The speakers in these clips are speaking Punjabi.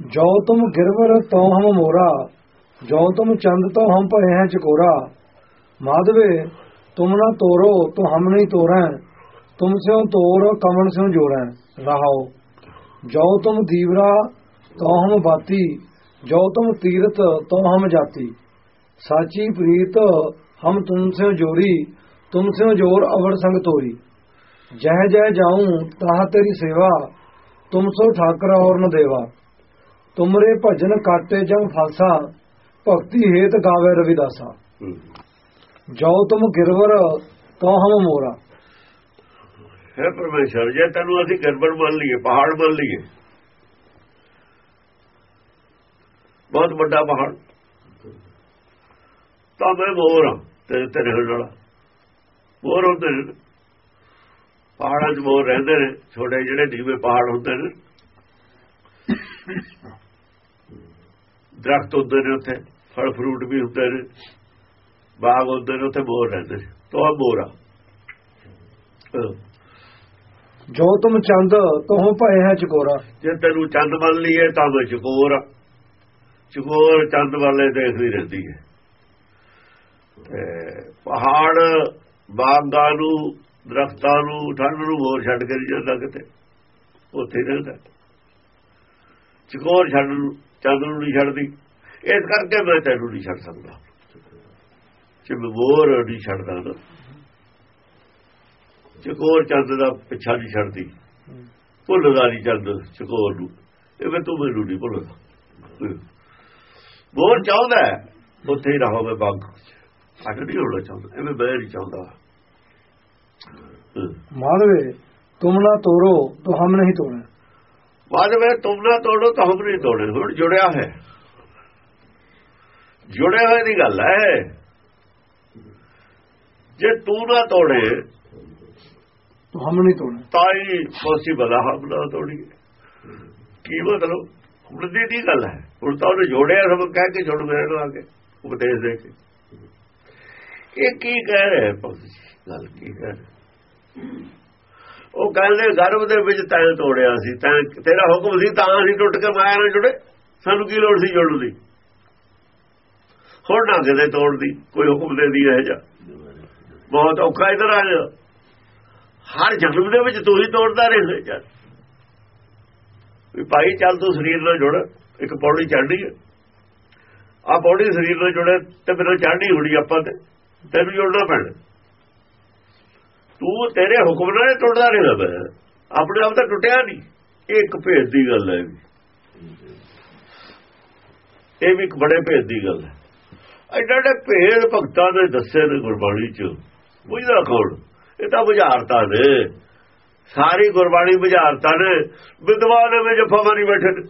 ਜੋ ਤੁਮ ਗਿਰਵਰ ਤੋ ਹਮ ਮੋਰਾ, ਜੋ ਤੁਮ ਚੰਦ ਤੋ ਹਮ ਭਏ ਹੈ ਚਕੋਰਾ। ਮਾਧਵੇ, ਤੁਮ ਨਾ ਤੋਰੋ, ਤੋ ਹਮ ਨਹੀਂ ਤੋਰੈ, ਤੁਮ ਸਿਓ ਤੋਰ ਕਮਨ ਸਿਓ ਜੋੜੈ। ਰਹਾਓ, ਜੋ ਤੁਮ ਦੀਵਰਾ ਤੋ ਹਮ ਬਾਤੀ, ਜੋ ਤੁਮ ਤੀਰਤ ਤੋ ਹਮ ਜਾਤੀ। ਸਾਚੀ ਪ੍ਰੀਤ, ਹਮ ਤੁਮ ਸਿਓ ਜੋਰੀ ਤੁਮ ਸਿਓ ਜੋਰ ਅਵਰ ਸੰਗ ਤੋਰੀ। ਜਹ ਜਹ ਜਾਉ ਤਾਹ ਤੇਰੀ ਸੇਵਾ, ਤੁਮ ਸੋ ਠਾਕਰ ਔਰ ਨ ਦੇਵਾ। ਤੁਮਰੇ ਭਜਨ ਕਾਟੇ ਜਮ ਫਾਸਾ ਭਗਤੀ ਹੇਤ ਗਾਵੇ ਰਵਿਦਾਸਾ। ਜੋ ਤੁਮ ਗਿਰਵਰ ਤੋ ਹਮ ਮੋਰਾ। ਹੈ ਪਰਮੇਸ਼ਰ ਜੇ ਤੈਨੂੰ ਅਸੀਂ ਗਰਬੜ ਮੰਨ ਲਈਏ ਪਹਾੜ ਮੰਨ ਲਈਏ ਬਹੁਤ ਵੱਡਾ ਪਹਾੜ ਤਾਂ ਮੈਂ ਮੋਰ ਹਾਂ ਤੇ ਤੇਰੇ ਨਾਲ ਮੋਰ ਹੁੰਦੇ ਨੇ। ਪਹਾੜਾਂ 'ਚ ਮੋਰ ਰਹਿੰਦੇ ਨੇ ਛੋਟੇ ਜਿਹੜੇ ਢੀਵੇਂ ਪਹਾੜ ਹੁੰਦੇ ਨੇ। ਦਰਖਤ ਹੁੰਦੇ ਨੇ ਉੱਥੇ ਫਲ ਫਰੂਟ ਵੀ ਹੁੰਦੇ ਨੇ ਬਾਗ ਹੁੰਦੇ ਨੇ ਉੱਥੇ ਮੋਰ ਰਹਿੰਦੇ ਨੇ ਤੋ ਮੋਰਾ ਜੋ ਤੁਮ ਚੰਦ ਤੋਹ ਭਏ ਹੈ ਚਕੋਰਾ। ਜੇ ਤੈਨੂੰ ਚੰਦ ਮੰਨ ਲਈਏ ਤਾਂ ਮੈਂ ਚਕੋਰ। ਚਕੋਰ ਚੰਦ ਵਾਲੇ ਦੇਖਦੀ ਰਹਿੰਦੀ ਹੈ। ਤੇ ਪਹਾੜ ਬਾਗਾਂ ਨੂੰ ਦਰਖਤਾਂ ਨੂੰ ਠੰਡ ਨੂੰ ਹੋਰ ਛੱਡ ਕੇ ਜਾਂਦਾ ਕਿਤੇ। ਉੱਥੇ ਰਹਿੰਦਾ। ਚਕੋਰ ਛੱਡ ਨੂੰ ਚੰਦ ਨੂੰ ਨਹੀਂ ਛੱਡਦੀ ਇਸ ਕਰਕੇ ਮੈਂ ਤੈਨੂੰ ਨਹੀਂ ਛੱਡ ਸਕਦਾ। ਚਮੋਰ ਨਹੀਂ ਛੱਡਦਾ ਨਾ ਚਕੋਰ ਚੰਦ ਦਾ ਪਿੱਛਾ ਨਹੀਂ ਛੱਡਦੀ। ਭੁੱਲਦਾ ਨਹੀਂ ਚੰਦ ਚਕੋਰ ਨੂੰ। ਇਹ ਮੈਂ ਤੂੰ ਮੈਨੂੰ ਨਹੀਂ ਭੁੱਲਦਾ। ਬੋਰ ਚਾਹੁੰਦਾ ਉੱਥੇ ਹੀ ਰਹੋ ਮੈਂ ਬਾਗ ਅੱਜ ਨਹੀਂ ਹੋਣਾ ਚਾਹੁੰਦਾ ਇਹ ਮੈਂ ਨਹੀਂ ਚਾਹੁੰਦਾ। ਮਾਧਵੇ, ਤੁਮ ਨਾ ਤੋਰੋ, ਤੋ ਹਮ ਨਹੀਂ ਤੋੜੈ ਵਿੱਚ ਤੁਮ ਨਾ ਤੋੜੋ ਤਾਂ ਹਮ ਨਹੀਂ ਤੋੜੇ। ਹੁਣ ਜੁੜਿਆ ਹੈ। ਜੁੜੇ ਹੋਏ ਦੀ ਗੱਲ ਹੈ। ਜੇ ਤੂੰ ਨਾ ਤੋੜੇ ਤੋ ਹਮ ਨਹੀਂ ਤੋੜੈ। ਤਾਂ ਹੀ ਪੋਸੀਬਲ ਆ ਹਮ ਨਾ ਤੋੜੀਏ। ਕੀ ਮਤਲਬ? ਉਮਰਦੀ ਦੀ ਗੱਲ ਹੈ। ਹੁਣ ਤਾਂ ਉਹਨੇ ਜੋੜਿਆ ਸਭ ਕਹਿ ਕੇ ਜੁੜ ਮੇਰੇ ਨਾਲ ਆ ਕੇ ਉਪਦੇਸ਼ ਦੇ ਕੇ। ਇਹ ਕੀ ਕਹਿ ਰਿਹਾ ਜੀ? ਗੱਲ ਕੀ ਕਹਿ ਰਿਹਾ ਉਹ ਕਹਿੰਦੇ ਗਰਭ ਦੇ ਵਿੱਚ ਤੈਂ ਤੋੜਿਆ ਸੀ, ਤੈਂ ਤੇਰਾ ਹੁਕਮ ਸੀ ਤਾਂ ਅਸੀਂ ਟੁੱਟ ਕੇ ਮਾਇਆ ਨਾਲ ਜੁੜੇ। ਸਾਨੂੰ ਕੀ ਲੋੜ ਸੀ ਜੁੜਨ ਦੀ? ਹੋਰ ਨਾ ਕਿਤੇ ਤੋੜਦੀ ਕੋਈ ਹੁਕਮ ਦੇ ਦੀ ਇਹ ਜਾ ਬਹੁਤ ਔਖਾ ਇਧਰ ਆ ਜਾ ਹਰ ਜਨਮ ਦੇ ਵਿੱਚ ਤੂੰ ਹੀ ਤੋੜਦਾ ਰਹੇ ਯਾਰ ਵੀ ਭਾਈ, ਚੱਲ ਤੂੰ ਸਰੀਰ ਨਾਲ ਜੁੜ, ਇੱਕ ਪੌੜੀ ਚੜ੍ਹਨੀ ਹੈ। ਆ ਪੌੜੀ ਸਰੀਰ ਨਾਲ ਜੁੜੇ ਤੇ ਮੈਨੂੰ ਚੜ੍ਹਨੀ ਹੋਣੀ ਆਪਾਂ ਤੇ, ਤੈਨੂੰ ਜੁੜਨਾ ਪੈਣਾ। ਤੂੰ ਤੇਰੇ ਹੁਕਮ ਨਾਲ ਟੁੱਟਦਾ ਰਿਹਾ ਮੈਂ। ਆਪਣੇ ਆਪ ਤਾਂ ਟੁੱਟਿਆ ਨਹੀਂ। ਇਹ ਇੱਕ ਭੇਦ ਦੀ ਗੱਲ ਹੈ ਇਹ ਵੀ। ਇਹ ਵੀ ਇੱਕ ਬੜੇ ਭੇਦ ਦੀ ਗੱਲ ਹੈ। ਐਡਾ ਐਡੇ ਭੇਦ ਭਗਤਾਂ ਨੇ ਦੱਸੇ ਨੇ ਗੁਰਬਾਣੀ ਚ। ਬੁਝਦਾ ਕੌਣ? ਇਹ ਤਾਂ ਬੁਝਾਰਤਾ ਨੇ। ਸਾਰੀ ਗੁਰਬਾਣੀ ਬੁਝਾਰਤਾ ਨੇ। ਵਿਦਵਾਨ ਵਿੱਚ ਜਫਾ ਬੈਠੇ ਨੇ।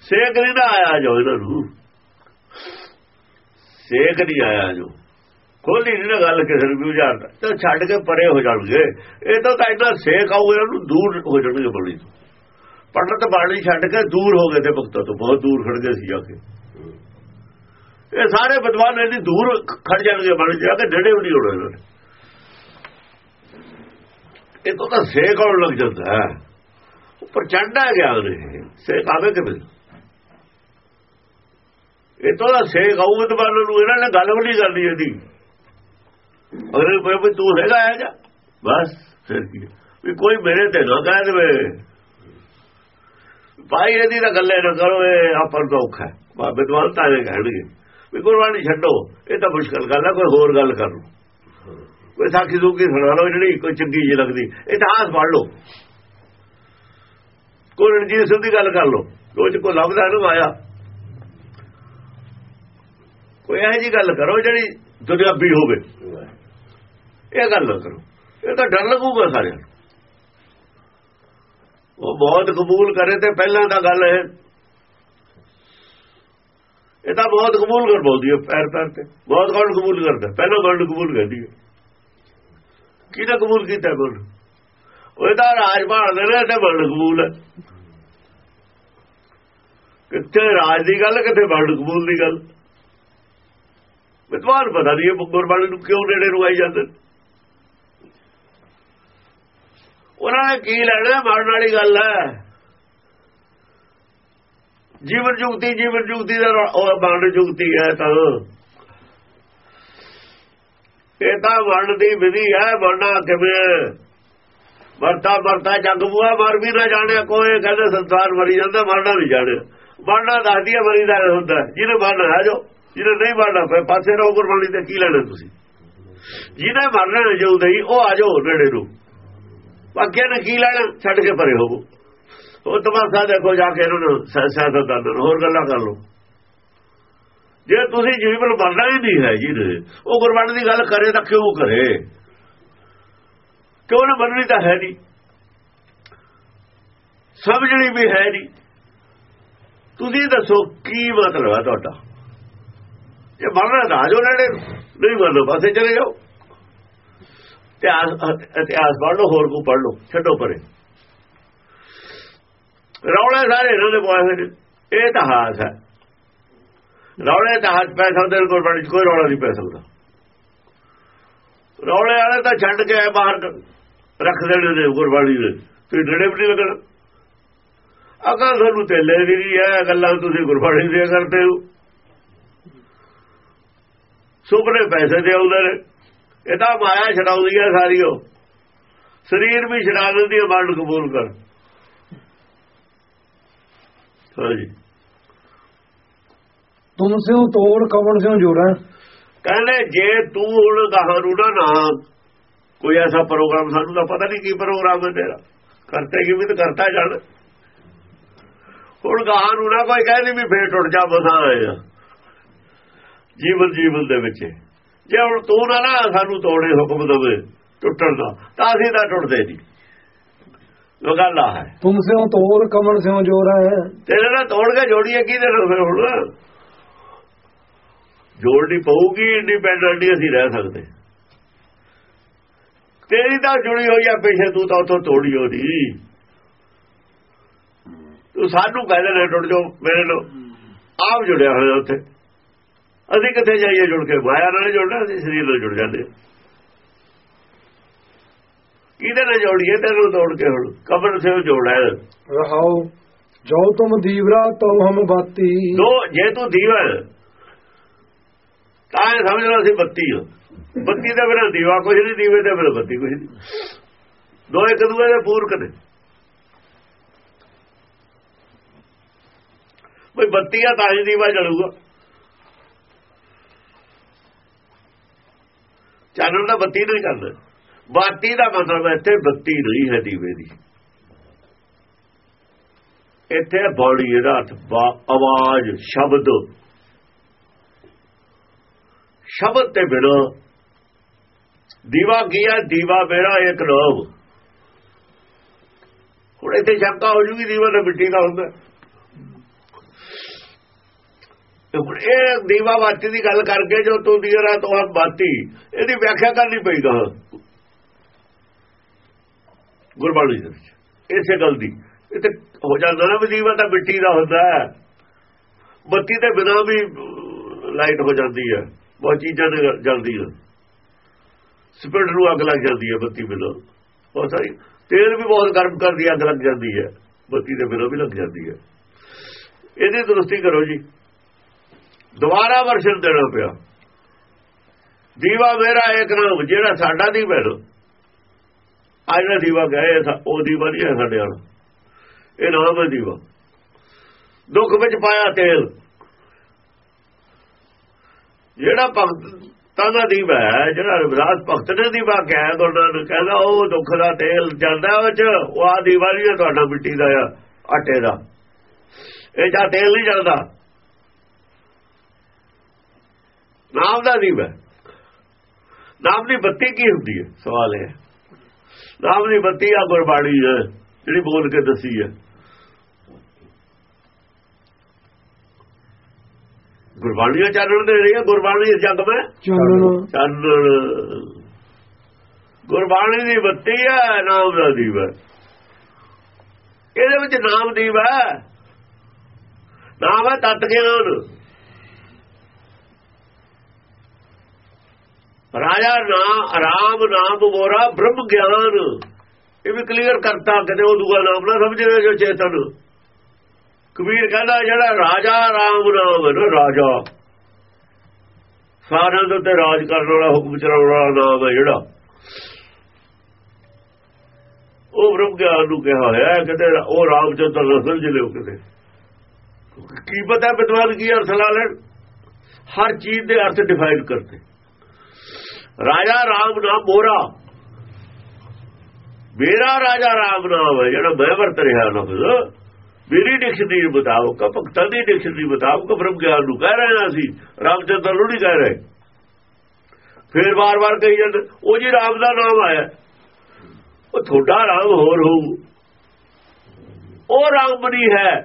ਸੇਖ ਨਹੀਂ ਨਾ ਆਇਆ ਜੋ ਇਹਨਾਂ ਨੂੰ। ਸੇਖ ਨਹੀਂ ਆਇਆ ਜੋ। ਖੋਲੀ ਨਹੀਂ ਨਾ ਗੱਲ ਕਿਸੇ ਨੂੰ ਵੀ ਬੁਝਾਰਤਾ ਤਾਂ ਛੱਡ ਕੇ ਪਰੇ ਹੋ ਜਾਣਗੇ। ਇਹ ਤਾਂ ਤਾਂ ਇੰਨਾ ਸੇਖ ਆਊਗਾ, ਇਹਨੂੰ ਦੂਰ ਹੋ ਜਾਣਗੇ ਬੜੀ। ਤੋਂ ਪੰਡਤ ਬਾਣੀ ਛੱਡ ਕੇ ਦੂਰ ਹੋ ਗਏ ਤੇ ਭਗਤਾਂ ਤੋਂ, ਬਹੁਤ ਦੂਰ ਖੜ ਗਏ ਸੀ ਜਾ ਕੇ। ਇਹ ਸਾਰੇ ਵਿਦਵਾਨ ਇਹਦੀ ਦੂਰ ਖੜ ਜਾਣਗੇ ਬਣ ਜਾ ਕੇ ਡੇੜੇ ਵੀ ਨਹੀਂ ਹੋਣਾ ਇਹਨਾਂ ਨੇ। ਇਹ ਤੋਂ ਤਾਂ ਸੇਕ ਆਉਣ ਲੱਗ ਜਾਂਦਾ ਹੈ। ਉੱਪਰ ਚੜ੍ਹਦਾ ਗਿਆਨ ਇਹ ਸੇਕ ਆਵੇ ਕਿਵੇਂ? ਇਹ ਤੋਂ ਤਾਂ ਸੇਕ ਆਊ ਵਿਦਵਾਨ ਨੂੰ, ਇਹਨਾਂ ਨੇ ਗੱਲ ਵੀ ਨਹੀਂ ਕਰਨੀ ਇਹਦੀ। ਅਗਰ ਕੋਈ ਵੀ ਤੂੰ ਹੈਗਾ ਆ ਜਾ ਬਸ, ਫਿਰ ਕੀ? ਵੀ ਕੋਈ ਮੇਰੇ ਤੇ ਨਾ ਕਹਿ ਦੇਵੇ। ਭਾਈ, ਇਹਦੀ ਤਾਂ ਗੱਲੇ ਨਾ ਕਰੋ, ਇਹ ਆਪਾਂ ਨੂੰ ਔਖਾ ਹੈ। ਬਾ ਤਾਂ ਇਹ ਕਹਿਣਗੇ। ਵੀ ਗੁਰਬਾਣੀ ਛੱਡੋ, ਇਹ ਤਾਂ ਮੁਸ਼ਕਲ ਗੱਲ ਹੈ, ਕੋਈ ਹੋਰ ਗੱਲ ਕਰ ਲਓ। ਕੋਈ ਸਾਖੀ ਸੂਖੀ ਸੁਣਾ ਲਓ, ਜਿਹੜੀ ਕੋਈ ਚੰਗੀ ਜਿਹੀ ਲੱਗਦੀ। ਇਤਿਹਾਸ ਪੜ੍ਹ ਲਓ। ਕੋਈ ਰਣਜੀਤ ਸਿੰਘ ਦੀ ਗੱਲ ਕਰ ਲਓ। ਉਹ ਚ ਕੋਈ ਲੱਭਦਾ ਨੂੰ ਆਇਆ। ਕੋਈ ਇਹੋ ਜੀ ਗੱਲ ਕਰੋ ਜਿਹੜੀ ਦੁਨਿਆਵੀ ਹੋਵੇ। ਇਹ ਗੱਲ ਨਾ ਕਰੋ। ਇਹ ਤਾਂ ਡਰ ਲੱਗੂਗਾ ਸਾਰਿਆਂ ਨੂੰ। ਉਹ ਬਹੁਤ ਕਬੂਲ ਕਰੇ ਤੇ ਪਹਿਲਾਂ ਤਾਂ ਗੱਲ ਹੈ ਇਹ ਤਾਂ ਬਹੁਤ ਕਬੂਲ ਕਰ ਬੋਲਦੀ ਹੈ, ਪੈਰ ਪੈਰ ਤੇ। ਬਹੁਤ ਕੌਣ ਕਬੂਲ ਕਰਦਾ। ਪਹਿਲਾਂ ਕੌਣ ਕਬੂਲ ਕਰਦੀ ਹੈ। ਕਿਹਦਾ ਕਬੂਲ ਕੀਤਾ ਬੋਲ ਉਹ ਤਾਂ ਰਾਜ ਭਾਲਦੇ ਨੇ ਤੇ ਬੜ ਕਬੂਲ ਹੈ। ਕਿੱਥੇ ਰਾਜ ਦੀ ਗੱਲ, ਕਿੱਥੇ ਬੜ ਕਬੂਲ ਦੀ ਗੱਲ? ਵਿਦਵਾਨ ਪਤਾ ਨਹੀਂ ਇਹ ਗੁਰਬਾਣੀ ਨੂੰ ਕਿਉਂ ਨੇੜੇ ਨੂੰ ਜਾਂਦੇ ਨੇ। ਉਹਨਾਂ ਨੇ ਕੀ ਲੈਣਾ? ਮਰਨ ਵਾਲੀ ਗੱਲ ਹੈ। ਜੀਵਨ ਜੁਗਤੀ ਜੀਵਨ ਜੁਗਤੀ ਦਾ ਉਹ ਜੁਗਤੀ ਹੈ ਤਾਂ। ਇਹ ਤਾਂ ਵਰਣ ਦੀ ਵਿਧੀ ਹੈ ਵਰਣਾ ਕਿਵੇਂ? ਵਰਤਾ ਵਰਤਾ, ਜਗ ਬੂਆ ਮਰ ਵੀ ਨਾ ਜਾਣਿਆ ਕੋਈ। ਕਹਿੰਦੇ ਸੰਸਾਰ ਮਰੀ ਜਾਂਦਾ ਮਰਨਾ ਨਹੀਂ ਜਾਣਿਆ। ਮਰਨਾ ਦੱਸਦੀ ਹੈ, ਮਰੀ ਦਾ ਹੁੰਦਾ। ਜਿਹਨੇ ਮਰਨਾ ਹੈ, ਜੋ। ਜਿਹਨੇ ਨਹੀਂ ਮਰਨਾ ਪਏ ਪਾਸੇ ਰਹੋ ਗੁਰਬਾਣੀ ਤੇ ਕੀ ਲੈਣਾ ਤੁਸੀਂ? ਜਿਹਨੇ ਮਰਨਾ ਜੋ ਦਈ ਉਹ ਆ ਜਾਓ ਨੇੜੇ ਨੂੰ। ਬਾਕੀਆਂ ਨੇ ਕੀ ਲੈਣਾ? ਛੱਡ ਕੇ ਪਰੇ ਹੋਵੋ। ਉਹ ਤਮਾਸ਼ਾ ਦੇਖੋ, ਜਾ ਕੇ ਇਹਨਾਂ ਨੂੰ ਸਿਆਸਤਦਾਨਾਂ ਨੂੰ ਹੋਰ ਗੱਲਾਂ ਕਰ ਲਓ। ਜੇ ਤੁਸੀਂ ਜੀਵਨ ਮਰਨਾ ਹੀ ਨਹੀਂ ਹੈ ਜੀ ਉਹ ਗੁਰਬਾਣੀ ਦੀ ਗੱਲ ਕਰੇ ਤਾਂ ਕਿਉਂ ਕਰੇ? ਕਿਉਂ ਨਾ ਮੰਨਣੀ ਤਾਂ ਹੈ ਨਹੀਂ। ਸਮਝਣੀ ਵੀ ਹੈ ਨਹੀਂ। ਤੁਸੀਂ ਦੱਸੋ, ਕੀ ਮਤਲਬ ਹੈ ਤੁਹਾਡਾ? ਜੇ ਮਰਨਾ ਤਾਂ ਆਜੋ ਨੇੜੇ ਨਹੀਂ ਮਰਨਾ ਪਾਸੇ ਚਲੇ ਜਾਓ। ਇਤਿਹਾਸ ਇਤਿਹਾਸ ਪੜ੍ਹ ਲਓ, ਹੋਰ ਕੋ ਪੜ੍ਹ ਲਓ, ਛੱਡੋ ਪਰੇ। ਰੌਲੇ ਸਾਰੇ ਇਹਨਾਂ ਦੇ ਪਾਏ ਇਹ ਇਤਿਹਾਸ ਹੈ। ਰੌਲੇ ਤਾਂ ਹੱਥ ਪੈ ਸਕਦੇ ਨੇ ਗੁਰਬਾਣੀ ਚ ਕੋਈ ਰੌਲਾ ਨਹੀਂ ਪੈ ਸਕਦਾ। ਰੌਲੇ ਵਾਲੇ ਤਾਂ ਛੱਡ ਕੇ ਬਾਹਰ, ਰੱਖ ਦੇਣੇ ਨੇ ਗੁਰਬਾਣੀ ਦੇ, ਤੁਸੀਂ ਡੜੇ ਵੀ ਨਹੀਂ ਲੱਗਣ ਅਕਲ ਤੁਹਾਨੂੰ ਤੇਲੇ ਦੀ ਵੀ ਹੈ ਗੱਲਾਂ ਤੁਸੀਂ ਗੁਰਬਾਣੀ ਦੇ ਕਰਦੇ ਹੋ। ਸੁਪਨੇ ਪੈਸੇ ਦੇ ਆਉਂਦੇ ਨੇ। ਇਹ ਤਾਂ ਮਾਇਆ ਛਡਾਉਂਦੀ ਹੈ ਸਾਰੀ ਉਹ। ਸਰੀਰ ਵੀ ਛਡਾ ਦਿੰਦੀ ਹੈ ਮਰਨ ਕਬੂਲ ਕਰ। ਹਾਂਜੀ ਤੁਮ ਸਿਓ ਤੋੜ ਕਵਣ ਸਿਓ ਜੋੜਾ। ਕਹਿੰਦੇ ਜੇ ਤੂੰ ਹੁਣ ਗਾਹਾਂ ਨੂੰ ਨਾ ਕੋਈ ਐਸਾ ਪ੍ਰੋਗਰਾਮ ਸਾਨੂੰ ਤਾਂ ਪਤਾ ਨਹੀਂ ਕੀ ਪ੍ਰੋਗਰਾਮ ਹੈ ਤੇਰਾ। ਕਰਤੇ ਕਿ ਵੀ ਤਾਂ ਕਰਤਾ ਜਾਣ। ਹੁਣ ਗਾਹਾਂ ਨੂੰ ਨਾ ਕੋਈ ਕਹਿੰਦੀ ਵੀ ਫੇਰ ਟੁੱਟ ਜਾ ਬਸਾਂ ਆਏਗਾ ਜੀਵਨ ਜੀਵਨ ਦੇ ਵਿੱਚ। ਜੇ ਹੁਣ ਤੂੰ ਨਾ ਨਾ ਸਾਨੂੰ ਤੋੜੇ ਹੁਕਮ ਦਵੇ ਟੁੱਟਣ ਦਾ ਤਾਂ ਅਸੀਂ ਤਾਂ ਟੁੱਟਦੇ ਨਹੀਂ। ਉਹ ਗੱਲ ਆ ਹੈ। ਤੁਮ ਸਿਓ ਤੋੜ ਕਵਣ ਸਿਓ ਜੋੜਾ ਹੈ। ਤੇਰੇ ਨਾਲ ਤੋੜ ਕੇ ਜੋੜੀਏ ਕਿਹਦੇ ਨਾਲ ਫਿਰ ਹੁਣ? ਜੋੜਨੀ ਪਊਗੀ ਇੰਡੀਪੈਂਡੈਂਟ ਨਹੀਂ ਅਸੀਂ ਰਹਿ ਸਕਦੇ। ਤੇਰੀ ਤਾਂ ਜੁੜੀ ਹੋਈ ਆ ਪਿੱਛੇ ਤੂੰ ਤਾਂ ਉਥੋਂ ਤੋੜੀ ਹੋਦੀ ਤੂੰ ਸਾਨੂੰ ਕਹਿੰਦੇ ਨੇ ਟੁੱਟ ਜਾਓ ਮੇਰੇ ਨਾਲ ਆਪ ਜੁੜਿਆ ਹੋਇਆ ਉੱਥੇ। ਅਸੀਂ ਕਿੱਥੇ ਜਾਈਏ ਜੁੜ ਕੇ? ਮਾਇਆ ਨਾਲ ਜੁੜਨਾ ਅਸੀਂ ਸਰੀਰ ਨਾਲ ਜੁੜ ਜਾਂਦੇ ਕਿਹਦੇ ਨਾਲ ਜੋੜੀਏ? ਤੈਨੂੰ ਤੋੜ ਕੇ ਹੁਣ। ਕਬਰ ਸੇ ਜੋੜਾ ਰਹਾਓ ਜੋ ਤੁਮ ਦੀਵਰਾ ਤੋ ਹਮ ਬਾਤੀ। ਦੋ ਜੇ ਤੂੰ ਦੀਵਾ ਹੈ, ਤਾਂ ਸਮਝ ਲਓ ਅਸੀਂ ਬੱਤੀ ਹਾਂ। ਬੱਤੀ ਦੇ ਬਿਨਾਂ ਦੀਵਾ ਕੁਝ ਨਹੀਂ ਦੀਵੇ ਦੇ ਬਿਨਾਂ ਬੱਤੀ ਕੁਝ ਨਹੀਂ। ਦੋ ਇੱਕ ਦੂਏ ਦੇ ਪੂਰਕ ਨੇ। ਬਈ ਬੱਤੀ ਆ ਤਾਂ ਹੀ ਦੀਵਾ ਜਲੂਗਾ। ਚਾਨਣ ਦਾ ਬੱਤੀ ਨਹੀਂ ਕਰਦਾ ਬਾਤੀ ਦਾ ਮਤਲਬ ਇੱਥੇ ਬੱਤੀ ਨਹੀਂ ਹੈ ਦੀਵੇ ਦੀ। ਇੱਥੇ ਬੋਡੀ ਇਹਦਾ ਅਰਥ ਆਵਾਜ਼, ਸ਼ਬਦ। ਸ਼ਬਦ ਤੇ ਬਿਨਾ ਦੀਵਾ ਗਿਆ ਦੀਵਾ ਮੇਰਾ ਇੱਕ ਨਾਮ। ਹੁਣ ਇੱਥੇ ਸ਼ੰਕਾ ਹੋ ਜੂਗੀ ਦੀਵਾ ਤਾਂ ਮਿੱਟੀ ਦਾ ਹੁੰਦਾ। ਤੇ ਹੁਣ ਇਹ ਦੀਵਾ ਬਾਤੀ ਦੀ ਗੱਲ ਕਰਕੇ ਜੋ ਤੂੰ ਦੀਰਾ ਤੋਂ ਬਾਤੀ, ਇਹਦੀ ਵਿਆਖਿਆ ਕਰਨੀ ਪਈ ਗਾ ਗੁਰਬਾਣੀ ਦੇ ਵਿੱਚ। ਇਸੇ ਗੱਲ ਦੀ। ਇਹ ਤੇ ਹੋ ਜਾਂਦਾ ਨਾ ਵੀ ਦੀਵਾ ਤਾਂ ਮਿੱਟੀ ਦਾ ਹੁੰਦਾ ਹੈ। ਬੱਤੀ ਤੇ ਬਿਨਾਂ ਵੀ ਲਾਈਟ ਹੋ ਜਾਂਦੀ ਹੈ। ਬਹੁਤ ਚੀਜ਼ਾਂ ਨੇ ਜਲਦੀ ਹੈ ਸਪੀਡ ਨੂੰ ਅੱਗ ਲੱਗ ਜਾਂਦੀ ਹੈ ਬੱਤੀ ਬਿਨਾਂ। ਬਹੁਤ ਸਾਰੀ ਤੇਲ ਵੀ ਬਹੁਤ ਗਰਮ ਕਰਦੀ ਅੱਗ ਲੱਗ ਜਾਂਦੀ ਹੈ। ਬੱਤੀ ਦੇ ਬਿਨਾਂ ਵੀ ਲੱਗ ਜਾਂਦੀ ਹੈ। ਇਹਦੀ ਦਰੁਸਤੀ ਕਰੋ ਜੀ। ਦੁਬਾਰਾ ਵਰਸ਼ਨ ਦੇਣਾ ਪਿਆ। ਦੀਵਾ ਮੇਰਾ ਇੱਕ ਨਾਮ, ਜਿਹੜਾ ਸਾਡਾ ਦੀ ਬੈਠੋ ਅੱਜ ਦਾ ਦੀਵਾ ਗਏ ਉਹ ਦੀਵਾ ਨਹੀਂ ਹੈ ਸਾਡੇ ਨਾਲ ਇਹ ਨਾਮ ਹੈ ਦੀਵਾ। ਦੁੱਖ ਵਿੱਚ ਪਾਇਆ ਤੇਲ। ਜਿਹੜਾ ਭਗਤ ਤਾਂ ਦਾ ਦੀਵਾ ਹੈ, ਜਿਹੜਾ ਰਵਿਦਾਸ ਭਗਤ ਨੇ ਦੀਵਾ ਕਿਹਾ ਗੁਰਦਾਨ ਕਹਿੰਦਾ, ਉਹ ਦੁੱਖ ਦਾ ਤੇਲ ਜਾਂਦਾ ਉਹ ਚ ਉਹ ਆ ਦੀਵਾ ਨਹੀਂ ਤੁਹਾਡਾ ਮਿੱਟੀ ਦਾ ਆ ਆਟੇ ਦਾ। ਇਹ ਜਾਂ ਤੇਲ ਨਹੀਂ ਚੱਲਦਾ ਨਾਮ ਦਾ ਦੀਵਾ ਨਾਮ ਦੀ ਬੱਤੀ ਕੀ ਹੁੰਦੀ ਹੈ? ਸਵਾਲ ਹੈ। ਨਾਮ ਦੀ ਬੱਤੀ ਆ ਗੁਰਬਾਣੀ ਹੈ ਜਿਹੜੀ ਬੋਲ ਕੇ ਦੱਸੀ ਹੈ। ਗੁਰਬਾਣੀ ਚਾਨਣ ਦੇ ਰਹੀ ਹੈ ਗੁਰਬਾਣੀ ਜਗ ਵਿੱਚ ਚਾਨਣ। ਗੁਰਬਾਣੀ ਦੀ ਬੱਤੀ ਹੈ ਨਾਮ ਦਾ ਦੀਵਾ ਇਹਦੇ ਵਿੱਚ ਨਾਮ ਦੀਵਾ ਹੈ। ਨਾਮ ਹੈ ਤਤ ਗਿਆਨ। ਰਾਜਾ ਨਾਮ ਆਰਾਮ ਨਾਮ ਮੋਰਾ ਬ੍ਰਹਮ ਗਿਆਨ। ਇਹ ਵੀ ਕਲੀਅਰ ਕਰਤਾ ਕਦੇ ਉਹ ਦੂਆ ਨਾਮ ਨਾ ਸਮਝੇ ਜੋ ਚੇਤਨ। ਕਬੀਰ ਕਹਿੰਦਾ ਜਿਹੜਾ ਰਾਜਾ, ਰਾਮ ਨਾਮ ਹੈ ਨਾ, ਰਾਜਾ। ਸਾਰਿਆਂ ਦੇ ਉੱਤੇ ਰਾਜ ਕਰਨ ਵਾਲਾ, ਹੁਕਮ ਚਲਾਉਣ ਵਾਲਾ ਨਾਮ ਹੈ ਜਿਹੜਾ। ਉਹ ਬ੍ਰਹਮ ਗਿਆਨ ਨੂੰ ਕਿਹਾ ਹੋਇਆ ਹੈ, ਕਿਤੇ ਉਹ ਰਾਮਚੰਦਰ ਸਮਝ ਲਿਓ ਕਿਤੇ। ਕੀ ਪਤਾ ਵਿਦਵਾਨ ਕੀ ਅਰਥ ਲਾ ਲੈਣ। ਹਰ ਚੀਜ਼ ਦੇ ਅਰਥ ਡਿਫਾਈਨ ਕਰਦੇ ਰਾਜਾ ਰਾਮ ਨਾਮ ਮੋਰਾ ਮੇਰਾ ਰਾਜਾ ਰਾਮ ਨਾਮ ਹੈ, ਜਿਹੜਾ ਮੈਂ ਵਰਤ ਰਿਹਾ ਲਫ਼ਜ਼। ਮੇਰੀ ਡਿਕਸ਼ਨਰੀ ਮੁਤਾਬਕ, ਭਗਤਾਂ ਦੀ ਡਿਕਸ਼ਨਰੀ ਮੁਤਾਬਕ ਬ੍ਰਹਮ ਗਿਆਨ ਨੂੰ ਕਹਿ ਰਹੇ ਹਾਂ ਅਸੀਂ, ਰਾਮਚੰਦਰ ਨੂੰ ਨਹੀਂ ਕਹਿ ਰਹੇ। ਫਿਰ ਵਾਰ-ਵਾਰ ਕਹੀ ਜਾਂਦੇ, ਉਹ ਜੀ ਰਾਮ ਦਾ ਨਾਮ ਆਇਆ। ਉਹ ਤੁਹਾਡਾ ਰਾਮ ਹੋਰ ਹੋਊ। ਉਹ ਰਾਮ ਨਹੀਂ ਹੈ।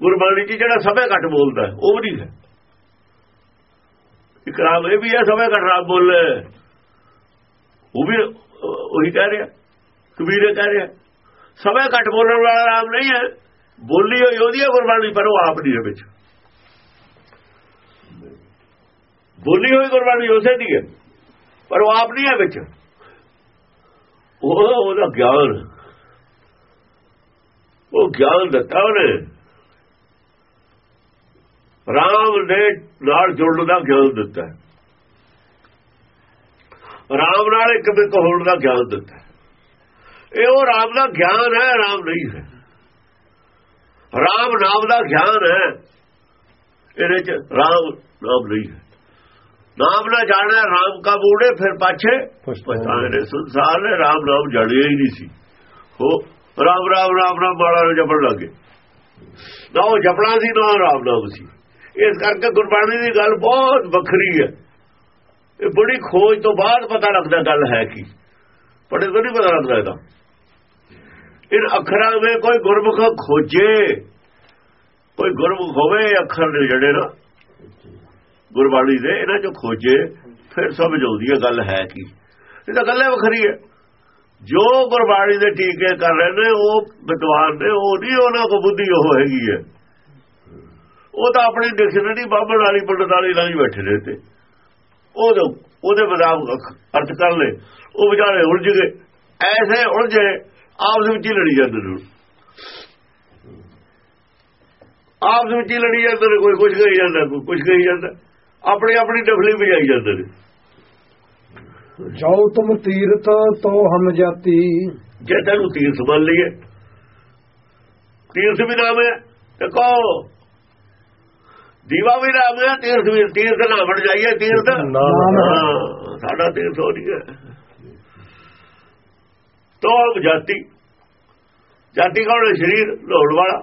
ਗੁਰਬਾਣੀ ਜੀ ਜਿਹੜਾ ਸਭੇ ਘੱਟ ਬੋਲਦਾ ਉਹ ਨਹੀਂ ਹੈ। ਇਕਰਾਮ ਇਹ ਵੀ ਹੈ ਸਭੇ ਘੱਟ ਰਾਮ ਬੋਲੇ ਉਹ ਵੀ ਉਹੀ ਕਹਿ ਰਿਹਾ। ਕਬੀਰ ਕਹਿ ਰਿਹਾ। ਸਭੇ ਘੱਟ ਬੋਲਣ ਵਾਲਾ ਰਾਮ ਨਹੀਂ ਹੈ। ਬੋਲੀ ਹੋਈ ਉਹਦੀ ਹੈ ਗੁਰਬਾਣੀ, ਪਰ ਉਹ ਆਪ ਨਹੀਂ ਹੈ ਵਿੱਚ। ਬੋਲੀ ਹੋਈ ਗੁਰਬਾਣੀ ਉਸੇ ਦੀ ਹੈ, ਪਰ ਉਹ ਆਪ ਨਹੀਂ ਹੈ ਵਿੱਚ। ਉਹ, ਉਹਦਾ ਗਿਆਨ। ਉਹ ਗਿਆਨ ਦਿੱਤਾ ਉਹਨੇ। ਰਾਮ ਨੇ ਨਾਲ ਜੁੜਨ ਦਾ ਗਿਆਨ ਦਿੱਤਾ ਰਾਮ ਨਾਲ ਇੱਕ ਬਿਕ ਹੋਣ ਦਾ ਗਿਆਨ ਦਿੱਤਾ ਇਹ ਉਹ ਰਾਮ ਦਾ ਗਿਆਨ ਹੈ, ਰਾਮ ਨਹੀਂ ਹੈ। ਰਾਮ ਨਾਮ ਦਾ ਗਿਆਨ ਹੈ। ਇਹਦੇ ਚ ਰਾਮ ਨਾਮ ਨਹੀਂ ਹੈ। ਨਾਮ ਨਾ ਜਾਣਾ, ਰਾਮ ਕਾ ਬੂੜੇ ਫਿਰ ਪਾਛੇ ਪਛਤਾਣੇ ਸੰਸਾਰ ਨੇ ਰਾਮ ਨਾਮ ਜਾਣਿਆ ਹੀ ਨਹੀਂ ਸੀ। ਉਹ ਰਾਮ ਰਾਮ ਰਾਮ ਰਾਮ ਬਾਲਾ ਨੂੰ ਜਪਣ ਲੱਗੇ ਨਾ ਉਹ ਜਪਣਾ ਸੀ, ਨਾ ਰਾਮ ਨਾਮ ਸੀ। ਇਸ ਕਰਕੇ ਗੁਰਬਾਣੀ ਦੀ ਗੱਲ ਬਹੁਤ ਵੱਖਰੀ ਹੈ। ਇਹ ਬੜੀ ਖੋਜ ਤੋਂ ਬਾਅਦ ਪਤਾ ਲੱਗਦਾ ਗੱਲ ਹੈ ਕੀ। ਪੜੇ ਤੋਂ ਨਹੀਂ ਪਤਾ ਲੱਗਦਾ ਇਹਦਾ। ਇਨ ਅੱਖਰਾਂ ਵਿੱਚ ਕੋਈ ਗੁਰਮੁਖ ਖੋਜੇ, ਕੋਈ ਗੁਰਮੁਖ ਹੋਵੇ ਅੱਖਰ ਦੇ ਜਿਹੜੇ ਨਾ, ਗੁਰਬਾਣੀ ਦੇ, ਇਹਨਾਂ ਚੋਂ ਖੋਜੇ, ਫਿਰ ਸਮਝ ਆਉਂਦੀ ਹੈ ਗੱਲ ਹੈ ਕੀ। ਇਹ ਤਾਂ ਗੱਲ ਹੈ ਵੱਖਰੀ ਹੈ। ਜੋ ਗੁਰਬਾਣੀ ਦੇ ਟੀਕੇ ਕਰ ਰਹੇ ਨੇ, ਉਹ ਵਿਦਵਾਨ ਨੇ, ਉਹ ਨਹੀਂ, ਉਹਨਾਂ ਕੋ ਬੁੱਧੀ ਉਹ ਹੈਗੀ ਹੈ। ਉਹ ਤਾਂ ਆਪਣੀ ਡਿਕਸ਼ਨਰੀ ਬਾਬਣ ਵਾਲੀ ਪੰਡਤ ਵਾਲੀ ਲਾਈ ਬੈਠੇ ਨੇ ਤੇ। ਉਹਦੇ ਉਹਦੇ ਮੁਤਾਬਕ ਅਰਥ ਕਰ ਲੈ ਉਹ ਵਿਚਾਰੇ ਉਲਝ ਗਏ। ਐਸੇ ਉਲਝੇ ਆਪਸ ਵਿੱਚ ਹੀ ਲੜੀ ਜਾਂਦੇ ਨੇ। ਆਪਸ ਵਿੱਚ ਹੀ ਲੜੀ ਜਾਂਦੇ ਨੇ ਕੋਈ ਕੁਝ ਕਹੀ ਜਾਂਦਾ ਕੋਈ ਕੁਝ ਕਹੀ ਜਾਂਦਾ। ਆਪਣੀ ਆਪਣੀ ਡਫਲੀ ਵਜਾਈ ਜਾਂਦੇ ਨੇ। ਜਾਓ ਤੁਮ ਤੀਰਤ ਤੋ ਹਮ ਜਾਤੀ। ਜੇ ਤੈਨੂੰ ਤੀਰਥ ਮੰਨ ਲਈਏ ਤੀਰਥ ਵੀ ਨਾਮ ਹੈ ਤੇ ਕਹੋ ਦੀਵਾ ਵੀ ਨਾਮ ਹੈ ਤੀਰਥ ਵੀ ਤੀਰਥ ਨਾ ਬਣ ਜਾਈਏ ਤੀਰਥ। ਸਾਡਾ ਤੀਰਥ ਹੋ ਨਹੀਂ ਹੈ। ਜਾਤੀ। ਜਾਤੀ ਕੌਣ ਹੈ? ਸਰੀਰ ਲੋੜ ਵਾਲਾ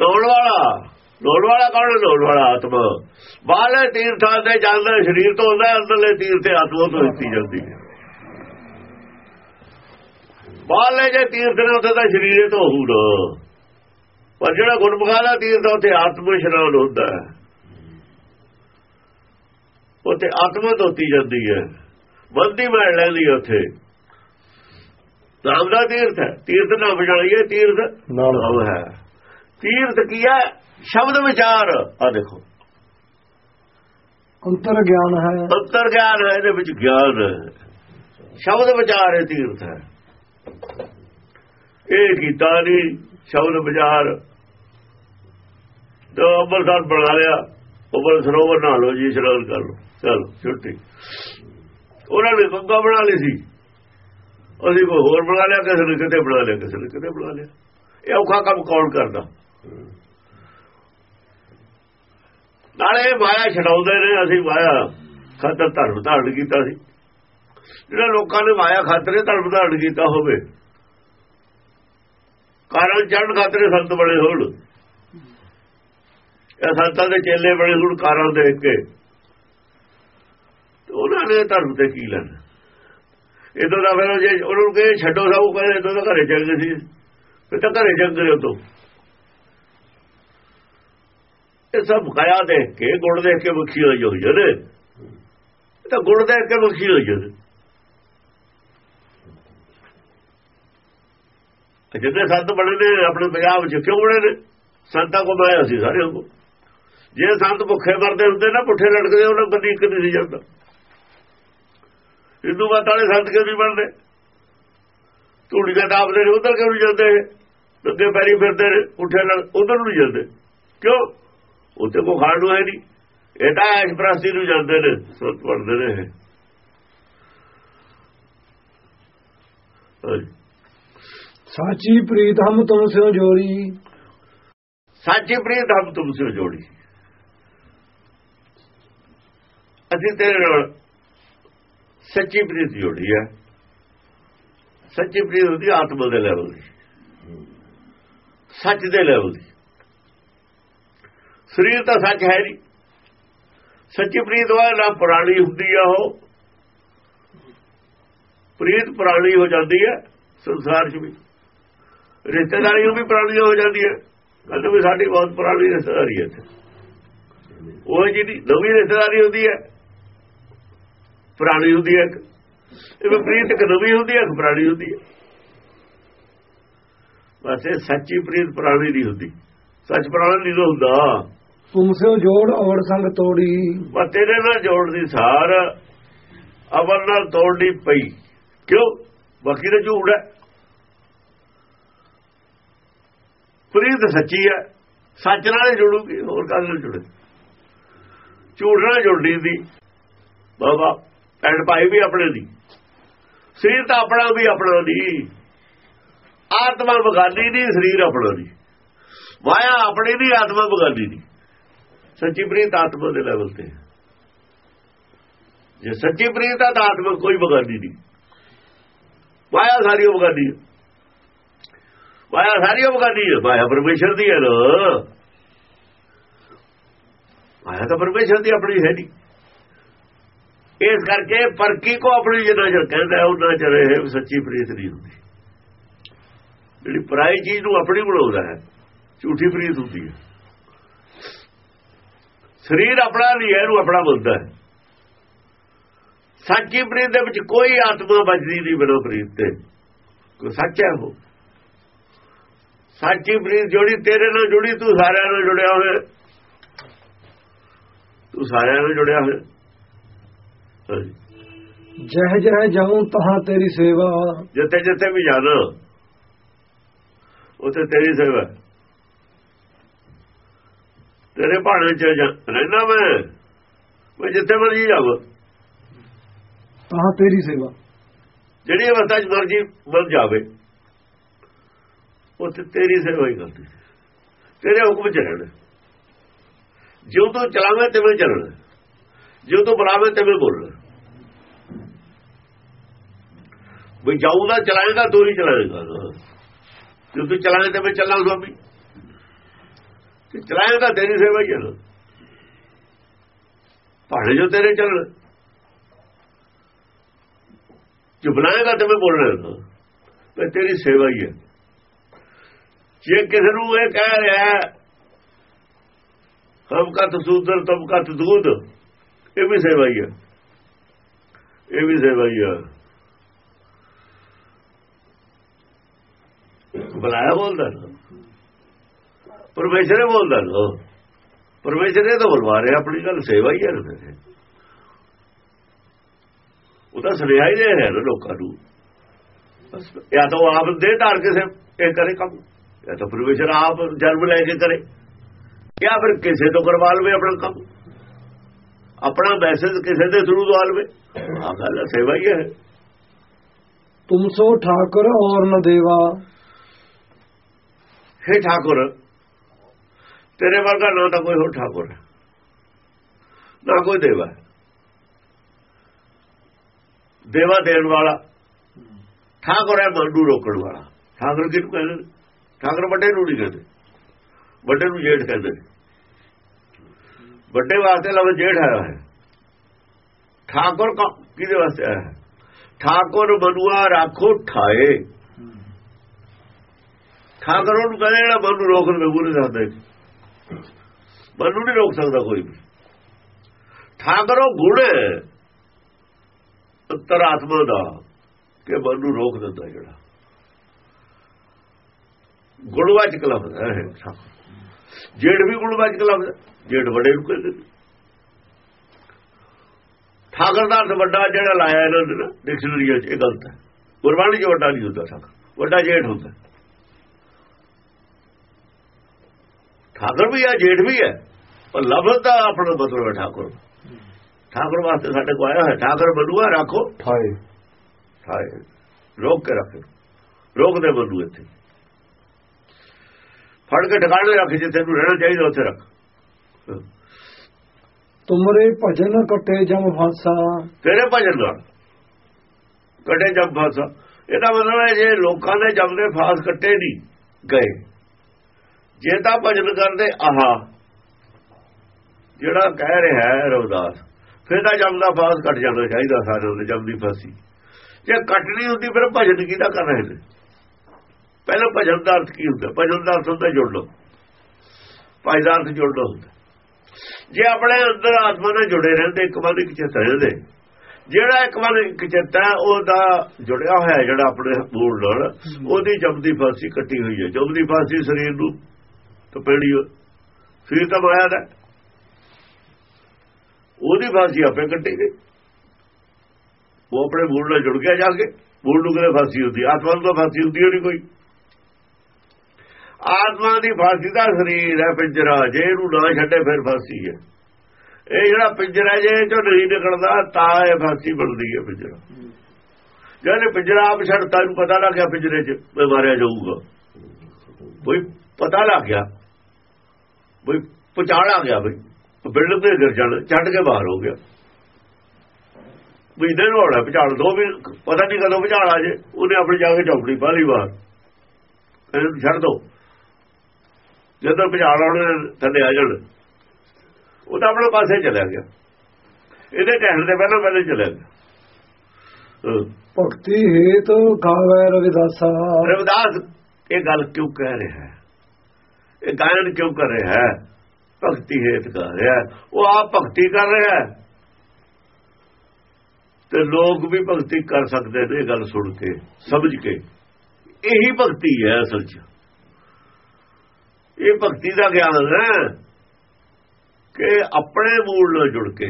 ਲੋੜ ਵਾਲਾ ਲੋੜ ਵਾਲਾ ਕੌਣ ਹੈ? ਲੋੜ ਵਾਲਾ ਆਤਮਾ। ਬਾਹਲੇ ਤੀਰਥਾਂ ਤੇ ਜਾਂਦਾ ਸਰੀਰ ਤੋਂ ਹੁੰਦਾ ਅੰਦਰਲੇ ਤੀਰਥ ਤੇ ਆਤਮਾ ਤੋਂ ਦਿੱਤੀ ਜਾਂਦੀ ਹੈ। ਬਾਹਲੇ ਜੇ ਤੀਰਥ ਨੇ ਉੱਥੇ ਤਾਂ ਸਰੀਰੇ ਤੋਂ ਹੋਊਗਾ ਪਰ ਜਿਹੜਾ ਗੁਰਮੁਖਾਂ ਦਾ ਤੀਰਥ ਆ, ਉੱਥੇ ਆਤਮ ਇਸ਼ਨਾਨ ਹੁੰਦਾ ਹੈ। ਉੱਥੇ ਆਤਮਾ ਧੋਤੀ ਜਾਂਦੀ ਹੈ। ਬੰਦੀ ਮੈਲ ਲੈਂਦੀ ਹੈ ਉੱਥੇ। ਨਾਮ ਦਾ ਤੀਰਥ ਹੈ। ਤੀਰਥ ਨਾ ਬਜਾਈਏ ਤੀਰਥ ਨਾਮ ਨਾਮ ਹੈ। ਤੀਰਥ ਕੀ ਹੈ? ਸ਼ਬਦ ਵਿਚਾਰ। ਆ ਦੇਖੋ। ਅੰਤਰ ਗਿਆਨ ਹੈ। ਅੰਤਰ ਗਿਆਨ ਹੈ ਇਹਦੇ ਵਿੱਚ ਗਿਆਨ ਹੈ। ਸ਼ਬਦ ਵਿਚਾਰ ਹੈ ਤੀਰਥ ਹੈ। ਇਹ ਕੀਤਾ ਨਹੀਂ ਸ਼ਬਦ ਵਿਚਾਰ ਤੋਂ ਅੰਮ੍ਰਿਤਸਰ ਬਣਾ ਲਿਆ। ਉੱਪਰ ਸਰੋਵਰ ਨਾਲ ਲਓ ਜੀ, ਇਸ਼ਨਾਨ ਕਰ ਲਓ। ਚਲੋ, ਛੁੱਟੀ। ਉਹਨਾਂ ਨੇ ਗੰਗਾ ਬਣਾ ਲਈ ਸੀ। ਅਸੀਂ ਕੋਈ ਹੋਰ ਬਣਾ ਲਿਆ, ਕਿਸੇ ਨੇ ਕਿਤੇ ਬਣਾ ਲਿਆ, ਕਿਸੇ ਨੇ ਕਿਤੇ ਬਣਾ ਲਿਆ। ਇਹ ਔਖਾ ਕੰਮ ਕੌਣ ਕਰਦਾ? ਨਾਲੇ ਮਾਇਆ ਛਡਾਉਂਦੇ ਨੇ, ਅਸੀਂ ਮਾਇਆ ਖਾਤਰ ਧਰਮ ਧਾਰਨ ਕੀਤਾ ਸੀ। ਜਿਹੜਾ ਲੋਕਾਂ ਨੇ ਮਾਇਆ ਖਾਤਰੇ ਧਰਮ ਧਾਰਨ ਕੀਤਾ ਹੋਵੇ, ਕਾਰਨ ਚੜਨ ਖਾਤਰੇ ਸੰਤ ਬਣੇ ਹੋਣ। ਇਹ ਸੰਤਾਂ ਦੇ ਚੇਲੇ ਬਣੇ ਹੋਣ ਕਾਰਨ ਦੇਖ ਕੇ। ਤੇ ਉਹਨਾਂ ਨੇ ਧਰਮ ਤੇ ਕੀ ਲੈਣਾ? ਇਦੋਂ ਦਾ ਫਿਰ ਜੇ ਉਹਨਾਂ ਨੂੰ ਕਹੇ, ਛੱਡੋ ਸਾਊ ਕਹਿੰਦੇ ਇਦੋਂ ਦਾ ਘਰੇ ਚੱਲ ਗਏ ਸੀ। ਫਿਰ ਤਾਂ ਘਰੇ ਚੱਲ ਗਏ ਉਦੋਂ ਇਹ ਸਭ ਖਾਇਆ ਦੇਖ ਕੇ ਗੁੜ ਦੇਖ ਕੇ ਬਖੀ ਹੋਈ ਹੋਈ ਜਦ ਤਾਂ ਗੁੜ ਦੇਖ ਕੇ ਮੁਖੀ ਹੋਈ ਜਦ ਜਿੱਦੇ ਸੰਤ ਬਣੇ ਨੇ, ਆਪਣੇ ਪੰਜਾਬ ਚ ਕਿਉਂ ਬਣੇ ਨੇ? ਸੰਤਾਂ ਕੋ ਬਣਾਇਆ ਸੀ ਸਾਰੇ ਕੋ ਜੇ ਸੰਤ ਭੁੱਖੇ ਮਰਦੇ ਹੁੰਦੇ ਨਾ ਪੁੱਠੇ ਲੜਕਦੇ ਉਹਨਾਂ ਕਦੀ ਕਦੀ ਨਹੀਂ ਜਾਂਦਾ। ਹਿੰਦੂ ਮਤ ਵਾਲੇ ਸੰਤ ਕਿਉਂ ਨਹੀਂ ਬਣਦੇ? ਧੂੜੀ ਦਾ ਟਾਪਦੇ ਨੇ ਉਧਰ ਕਿਉਂ ਨਹੀਂ ਜਾਂਦੇ ਅੱਗੇ ਪੈਰੀ ਫਿਰਦੇ ਨੇ ਉੱਠੇ ਨਾਲ ਉਧਰ ਨੂੰ ਜਾਂਦੇ। ਕਿਉਂ? ਉੱਥੇ ਕੋ ਖਾਣ ਨੂੰ ਹੈ ਨਹੀਂ। ਇਹ ਤਾਂ ਐਸ਼ ਪ੍ਰਸਤੀ ਨੂੰ ਜਾਂਦੇ ਨੇ ਸੁੱਤ ਪੜਦੇ ਨੇ। ਸਾਚੀ ਪ੍ਰੀਤ ਹਮ ਤੁਮ ਸਿਓ ਜੋੜੀ। ਸਾਚੀ ਪ੍ਰੀਤ ਹਮ ਤੁਮ ਸੇ ਜੋੜੀ। ਅਸੀਂ ਤੇਰੇ ਨਾਲ ਸੱਚੀ ਪ੍ਰੀਤ ਜੋੜੀ ਹੈ ਸੱਚੀ ਪ੍ਰੀਤ ਹੁੰਦੀ ਆਤਮਾ ਦੇ ਲੈਵਲ ਦੀ। ਸੱਚ ਦੇ ਲੈਵਲ ਦੀ। ਸਰੀਰ ਤਾਂ ਸੱਚ ਹੈ ਨਹੀਂ। ਸੱਚੀ ਪ੍ਰੀਤ ਵਾਲਾ ਨਾ ਪੁਰਾਣੀ ਹੁੰਦੀ ਆ ਉਹ। ਪ੍ਰੀਤ ਪੁਰਾਣੀ ਹੋ ਜਾਂਦੀ ਹੈ ਸੰਸਾਰ 'ਚ ਵੀ। ਰਿਸ਼ਤੇਦਾਰੀ ਵੀ ਪੁਰਾਣੀ ਹੋ ਜਾਂਦੀ ਹੈ ਕਹਿੰਦੇ ਵੀ ਸਾਡੀ ਬਹੁਤ ਪੁਰਾਣੀ ਰਿਸ਼ਤੇਦਾਰੀ ਹੈ ਇੱਥੇ। ਉਹ ਜਿਹੜੀ ਨਵੀਂ ਰਿਸ਼ਤੇਦਾਰੀ ਹੁੰਦੀ ਹੈ ਪੁਰਾਣੀ ਹੁੰਦੀ ਹੈ ਇੱਕ। ਇਹ ਪ੍ਰੀਤ ਇੱਕ ਨਵੀਂ ਹੁੰਦੀ ਹੈ ਇੱਕ ਪੁਰਾਣੀ ਹੁੰਦੀ ਹੈ। ਬਸ ਇਹ ਸੱਚੀ ਪ੍ਰੀਤ ਪੁਰਾਣੀ ਨਹੀਂ ਹੁੰਦੀ। ਸੱਚ ਪੁਰਾਣਾ ਨਹੀਂ ਹੁੰਦਾ। ਤੁਮ ਸਿਓ ਜੋੜ ਔਰ ਸੰਗ ਤੋੜੀ। ਪਰ ਤੇਰੇ ਨਾਲ ਜੋੜਦੀ ਸਾਰ ਅਵਰ ਨਾਲ ਤੋੜਨੀ ਪਈ। ਕਿਉਂ? ਬਾਕੀ ਤਾਂ ਝੂਠ ਹੈ। ਪ੍ਰੀਤ ਸੱਚੀ ਹੈ। ਸੱਚ ਨਾਲ ਜੁੜੂਗੀ ਹੋਰ ਗੱਲ ਨਾਲ ਜੁੜੇ? ਝੂਠ ਨਾਲ ਜੁੜਦੀ ਦੀ ਬਾਬਾ ਭੈਣ ਭਾਈ ਵੀ ਆਪਣੇ ਦੀ। ਸਰੀਰ ਤਾਂ ਆਪਣਾ ਵੀ ਆਪਣਾ ਨਹੀਂ ਆਤਮਾ ਬਗਾਨੀ ਨਹੀਂ ਸਰੀਰ ਆਪਣਾ ਨਹੀਂ ਮਾਇਆ ਆਪਣੀ ਨਹੀਂ ਆਤਮਾ ਬਗਾਨੀ ਨਹੀਂ ਸੱਚੀ ਪ੍ਰੀਤ ਆਤਮਾ ਦੇ ਲੈਵਲ ਤੇ ਜੇ ਸੱਚੀ ਪ੍ਰੀਤ ਆ ਤਾਂ ਆਤਮਾ ਕੋਈ ਬਗਾਨੀ ਨਹੀਂ। ਮਾਇਆ ਸਾਰੀ ਬਗਾਨੀ ਹੈ। ਮਾਇਆ ਸਾਰੀ ਬਗਾਨੀ ਹੈ। ਮਾਇਆ ਪਰਮੇਸ਼ਰ ਦੀ ਹੈ ਨਾ। ਮਾਇਆ ਤਾਂ ਪਰਮੇਸ਼ਰ ਦੀ ਆਪਣੀ ਹੈ ਨਹੀਂ। ਇਸ ਕਰਕੇ ਪਰਕੀ ਕੋ ਆਪਣੀ ਜਿੰਨਾ ਚਿਰ ਕਹਿੰਦਾ ਉਹਨਾਂ ਚਿਰ ਇਹ ਸੱਚੀ ਪ੍ਰੀਤ ਨਹੀਂ ਹੁੰਦੀ। ਜਿਹੜੀ ਪਰਾਈ ਚੀਜ਼ ਨੂੰ ਆਪਣੀ ਬਣਾਉਂਦਾ ਹੈ, ਝੂਠੀ ਪ੍ਰੀਤ ਹੁੰਦੀ ਹੈ। ਸਰੀਰ ਆਪਣਾ ਨਹੀਂ ਹੈ, ਇਹਨੂੰ ਆਪਣਾ ਬੁੱਧਾ ਹੈ। ਸੱਚੀ ਪ੍ਰੀਤ ਦੇ ਵਿੱਚ ਕੋਈ ਆਤਮਾ ਬਚਦੀ ਨਹੀਂ ਬਿਨਾਂ ਪ੍ਰੀਤ ਤੇ। ਕੋਈ ਸੱਚ ਹੈ ਉਹ। ਸੱਚੀ ਪ੍ਰੀਤ ਜੋੜੀ ਤੇਰੇ ਨਾਲ ਜੁੜੀ, ਤੂੰ ਸਾਰਿਆਂ ਨਾਲ ਜੁੜਿਆ ਹੋਇਆ ਤੂੰ ਸਾਰਿਆਂ ਨਾਲ ਜੁੜਿਆ ਹੋਇਆ ਜਹ ਜਹ ਜਾਉ ਤਹਾਂ ਤੇਰੀ ਸੇਵਾ। ਜਿੱਥੇ ਜਿੱਥੇ ਵੀ ਜਾਣਾ ਉੱਥੇ ਤੇਰੀ ਸੇਵਾ। ਤੇਰੇ ਭਾਣੇ ਚ ਰਹਿਣਾ ਮੈਂ। ਮੈਂ ਜਿੱਥੇ ਮਰਜ਼ੀ ਜਾਵਾਂ। ਤਹਾਂ ਤੇਰੀ ਸੇਵਾ। ਜਿਹੜੀ ਅਵਸਥਾ ਚ ਮਰਜ਼ੀ ਮਰ ਜਾਵੇ ਉੱਥੇ ਤੇਰੀ ਸੇਵਾ ਹੀ ਕਰਦੀ। ਤੇਰੇ ਹੁਕਮ ਚ ਰਹਿਣਾ। ਜਿਉਂ ਤੂੰ ਚਲਾਵੇਂ ਤੇ ਚੱਲਣਾ। ਜਿਉਂ ਤੂੰ ਬੁਲਾਵੇਂ ਤੇ ਬੋਲਣਾ। ਵੀ ਜਾਊਗਾ ਚਲਾਏਗਾ ਤੂੰ ਹੀ ਚਲਾਏਗਾ ਜੇ ਤੂੰ ਚਲਾਏ ਤੇ ਮੈਂ ਚੱਲਾਂ ਸਵਾਮੀ। ਤੇ ਚਲਾਏਗਾ ਤੇਰੀ ਸੇਵਾ ਹੀ ਹੈ। ਭਾੜੇ ਪਹਾੜੇ ਜੋ ਤੇਰੇ ਚੱਲ ਜੋ ਬੁਲਾਏਗਾ ਤੇ ਮੈਂ ਬੋਲਣਾ ਮੈਂ ਤੇਰੀ ਸੇਵਾ ਹੀ ਹੈ। ਜੇ ਕਿਸੇ ਨੂੰ ਇਹ ਕਹਿ ਰਿਹਾ ਹਮ ਕਾ ਤਸੂਦਰ ਤਮ ਕਾ ਤਦੂਦ ਇਹ ਵੀ ਸੇਵਾ ਹੀ ਹੈ। ਇਹ ਵੀ ਸੇਵਾ ਹੀ ਹੈ। ਬੁਲਾਇਆ ਬੋਲਦਾ ਨਾ ਪਰਮੇਸ਼ਰ ਬੋਲਦਾ ਨਾ ਪਰਮੇਸ਼ਰ ਨੇ ਤਾਂ ਬੁਲਵਾ ਰਿਹਾ, ਆਪਣੀ ਗੱਲ ਸੇਵਾ ਹੀ ਹੈ ਨਾ ਉਹ ਤਾਂ ਸੁਨੇਹਾ ਹੀ ਦੇ ਰਿਹਾ ਨਾ ਲੋਕਾਂ ਨੂੰ। ਬਸ, ਜਾਂ ਤਾਂ ਆਪ ਦੇ ਧਾਰ ਕਿਸੇ ਇਹ ਕਰੇ ਕੰਮ। ਜਾਂ ਤਾਂ ਪਰਮੇਸ਼ਰ ਆਪ ਜਨਮ ਲੈ ਕੇ ਕਰੇ। ਜਾਂ ਫਿਰ ਕਿਸੇ ਤੋਂ ਕਰਵਾ ਲਵੇ ਆਪਣਾ ਕੰਮ। ਆਪਣਾ ਮੈਸੇਜ ਕਿਸੇ ਦੇ ਥਰੂ ਦਵਾ ਲਵੇ। ਆ ਗੱਲ ਸੇਵਾ ਹੀ ਹੈ। ਤੁਮ ਸੋ ਠਾਕੁਰ ਔਰ ਨ ਦੇਵਾ। ਹੇ ਠਾਕੁਰ, ਤੇਰੇ ਵਰਗਾ ਨਾ ਤਾਂ ਕੋਈ ਹੋਰ ਠਾਕੁਰ ਹੈ, ਨਾ ਕੋਈ ਦੇਵਾ ਦੇਵਾ ਦੇਣ ਵਾਲਾ, ਠਾਕੁਰ ਹੈ ਮਨ ਨੂੰ ਰੋਕਣ ਵਾਲਾ। ਠਾਕੁਰ ਕਿਹਨੂੰ ਕਹਿੰਦੇ ਠਾਕੁਰ ਵੱਡੇ ਨੂੰ ਨਹੀਂ ਕਹਿੰਦੇ। ਵੱਡੇ ਨੂੰ ਜੇਠ ਕਹਿੰਦੇ ਵੱਡੇ ਵਾਸਤੇ ਲਫ਼ਜ਼ ਜੇਠ ਆਇਆ ਹੈ। ਠਾਕੁਰ ਕਿਹਦੇ ਵਾਸਤੇ ਆਇਆ ਹੈ? ਠਾਕੁਰ ਬਨੁਆ ਰਾਖੋ ਠਾਏ। ਠਾਕੁਰ ਉਹਨੂੰ ਕਹਿੰਦੇ ਜਿਹੜਾ ਮਨ ਨੂੰ ਰੋਕਣ ਦੇ ਬੁਰੇ ਸਕਦੇ ਮਨ ਨੂੰ ਨਹੀਂ ਰੋਕ ਸਕਦਾ ਕੋਈ ਵੀ। ਠਾਕਰ ਉਹ ਗੁਣ ਅੰਤਰਾਤਮਾ ਦਾ ਕਿ ਮਨ ਨੂੰ ਰੋਕ ਦਿੰਦਾ ਜਿਹੜਾ। ਗੁਣਵਾਚਕ ਲਫ਼ਜ਼ ਹੈ ਜੇੜ ਵੀ ਗੁਣਵਾਚਕ ਲਫ਼ਜ਼ ਜੇੜ ਵੱਡੇ ਨੂੰ ਕਹਿੰਦੇ ਠਾਕਰ ਦਾ ਅਰਥ ਵੱਡਾ ਜਿਹੜਾ ਲਾਇਆ ਇਹਨਾਂ ਨੇ ਨਾ ਡਿਕਸ਼ਨਰੀ 'ਚ, ਇਹ ਗਲਤ ਹੈ। ਗੁਰਬਾਣੀ 'ਚ ਵੱਡਾ ਨਹੀਂ ਹੁੰਦਾ ਠਾਕਰ। ਵੱਡਾ ਜੇਠ ਹੁੰਦਾ। ਠਾਕੁਰ ਵੀ ਹੈ ਜੇਠ ਵੀ ਹੈ ਪਰ ਲਫ਼ਜ਼ ਦਾ ਆਪਣਾ ਮਤਲਬ ਹੈ ਠਾਕੁਰ। ਠਾਕੁਰ ਵਾਸਤੇ ਸਾਡੇ ਕੋਲ ਆਇਆ ਹੈ ਠਾਕੁਰ ਬਲੂਆ ਰੱਖੋ। ਠਾਏ। ਠਾਏ। ਰੋਕ ਕੇ ਰੱਖੋ। ਰੋਕ ਦੇ ਬਲੂ ਇੱਥੇ। ਫੜ ਕੇ ਟਿਕਾਣੇ ਰੱਖ ਜਿੱਥੇ ਨੂੰ ਰਹਿਣਾ ਚਾਹੀਦਾ ਉੱਥੇ ਰੱਖ। ਤੁਮਰੇ ਭਜਨ ਕਟੇ ਜਮ ਫਾਸਾ। ਤੇਰੇ ਭਜਨ ਨਾਲ ਕੱਟੇ ਜਬ ਫਾਸਾ। ਇਹਦਾ ਮਤਲਬ ਹੈ ਜੇ ਲੋਕਾਂ ਦੇ ਜਬ ਦੇ ਫਾਸ ਕੱਟੇ ਨਹੀਂ ਗਏ ਜੇ ਤਾਂ ਭਜਨ ਕਰਦੇ ਆਹਾ। ਜਿਹੜਾ ਕਹਿ ਰਿਹਾ ਹੈ ਰਵਦਾਸ ਫਿਰ ਤਾਂ ਜਬ ਦਾ ਫਾਸ ਕੱਟ ਜਾਣਾ ਚਾਹੀਦਾ ਸਾਰਿਆਂ ਦੇ ਜਬ ਦੀ ਫਾਸੀ। ਜੇ ਕੱਟਣੀ ਹੁੰਦੀ ਫਿਰ ਭਜਨ ਕਿਹਦਾ ਕਰ ਰਹੇ ਨੇ ਪਹਿਲਾਂ ਭਜਨ ਦਾ ਅਰਥ ਕੀ ਹੁੰਦਾ? ਭਜਨ ਦਾ ਅਰਥ ਹੁੰਦਾ ਜੁੜ ਲੋ ਭਜਨ ਦਾ ਅਰਥ ਜੁੜ ਲੋ ਹੁੰਦਾ। ਜੇ ਆਪਣੇ ਅੰਦਰ ਆਤਮਾ ਨਾਲ ਜੁੜੇ ਰਹਿੰਦੇ ਇੱਕ ਵਾਰ ਇੱਕ ਚਿੱਤ ਰਹਿੰਦੇ ਜਿਹੜਾ ਇੱਕ ਵਾਰ ਇੱਕ ਚਿੱਤ ਹੈ ਉਹਦਾ ਜੁੜਿਆ ਹੋਇਆ ਜਿਹੜਾ ਆਪਣੇ ਮੂਲ ਨਾਲ ਉਹਦੀ ਜਬਦੀ ਫਾਸੀ ਕੱਟੀ ਹੋਈ ਹੈ। ਜਬਦੀ ਫਾਸੀ ਸਰੀਰ ਨੂੰ ਤਪੇੜੀ ਸਰੀਰ ਤਾਂ ਮਾਇਆ ਦਾ ਉਹਦੀ ਫਾਸੀ ਆਪੇ ਕੱਟੀ ਗਈ। ਉਹ ਆਪਣੇ ਮੂਲ ਨਾਲ ਜੁੜ ਗਿਆ ਜਾ ਕੇ। ਮੂਲ ਨੂੰ ਕਿਤੇ ਫਾਸੀ ਹੁੰਦੀ? ਆਤਮਾ ਨੂੰ ਤਾਂ ਫਾਸੀ ਹੁੰਦੀ ਨਹੀਂ ਕੋਈ। ਆਤਮਾ ਦੀ ਫਾਸੀ ਦਾ ਸਰੀਰ ਹੈ ਪਿੰਜਰਾ। ਜੇ ਇਹਨੂੰ ਨਾ ਛੱਡੇ ਫਿਰ ਫਾਸੀ ਹੈ। ਇਹ ਜਿਹੜਾ ਪਿੰਜਰਾ ਜੇ ਚੋਂ ਨਹੀਂ ਨਿਕਲਦਾ, ਤਾਂ ਇਹ ਫਾਸੀ ਬਣਦੀ ਹੈ ਪਿੰਜਰਾ। ਜਿਹਨੇ ਪਿੰਜਰਾ ਆਪ ਛੱਡਤਾ, ਇਹਨੂੰ ਪਤਾ ਲੱਗ ਗਿਆ ਪਿੰਜਰੇ 'ਚ ਮਾਰਿਆ ਜਾਊਗਾ। ਕੋਈ ਪਤਾ ਲੱਗ ਪਛਾਣ ਆ ਗਿਆ ਬਈ। ਬਿਲਡ ਤੇ ਗਿਰ ਜਾਣ ਛੱਡ ਕੇ ਬਾਹਰ ਹੋ ਗਿਆ। ਵੀ ਦਿਨ ਹੋਣਾ ਪਛਾਣ ਦੋ ਵੀ ਪਤਾ ਨਹੀਂ ਕਦੋਂ ਪਛਾਣ ਆ ਜੇ ਉਹਨੇ ਆਪਣੀ ਜਾ ਕੇ ਚੌਕੜੀ ਪਾ ਲਈ ਬਾਹਰ ਇਹਨੂੰ ਛੱਡ ਦੋ। ਜਦੋਂ ਪਛਾਣ ਆਉਣੇ ਥੱਲੇ ਆ ਜਾਣ ਉਹ ਤਾਂ ਆਪਣੇ ਪਾਸੇ ਚਲਾ ਗਿਆ। ਇਹਦੇ ਕਹਿਣ ਦੇ ਪਹਿਲਾਂ ਪਹਿਲੇ ਚਲਾ ਗਿਆ। ਭਗਤੀ ਹੇਤ ਗਾਵੇ ਰਵਿਦਾਸਾ। ਰਵਿਦਾਸ ਇਹ ਗੱਲ ਕਿਉਂ ਕਹਿ ਰਿਹਾ ਹੈ? ਇਹ ਗਾਇਨ ਕਿਉਂ ਕਰ ਰਿਹਾ ਹੈ? ਭਗਤੀ ਹੇਤ ਕਰ ਰਿਹਾ ਉਹ ਆਪ ਭਗਤੀ ਕਰ ਰਿਹਾ ਹੈ। ਤੇ ਲੋਕ ਵੀ ਭਗਤੀ ਕਰ ਸਕਦੇ ਨੇ ਇਹ ਗੱਲ ਸੁਣ ਕੇ, ਸਮਝ ਕੇ। ਇਹੀ ਭਗਤੀ ਹੈ ਅਸਲ 'ਚ। ਇਹ ਭਗਤੀ ਦਾ ਗਿਆਨ ਹੈ ਕਿ ਆਪਣੇ ਮੂਲ ਨਾਲ ਜੁੜ ਕੇ,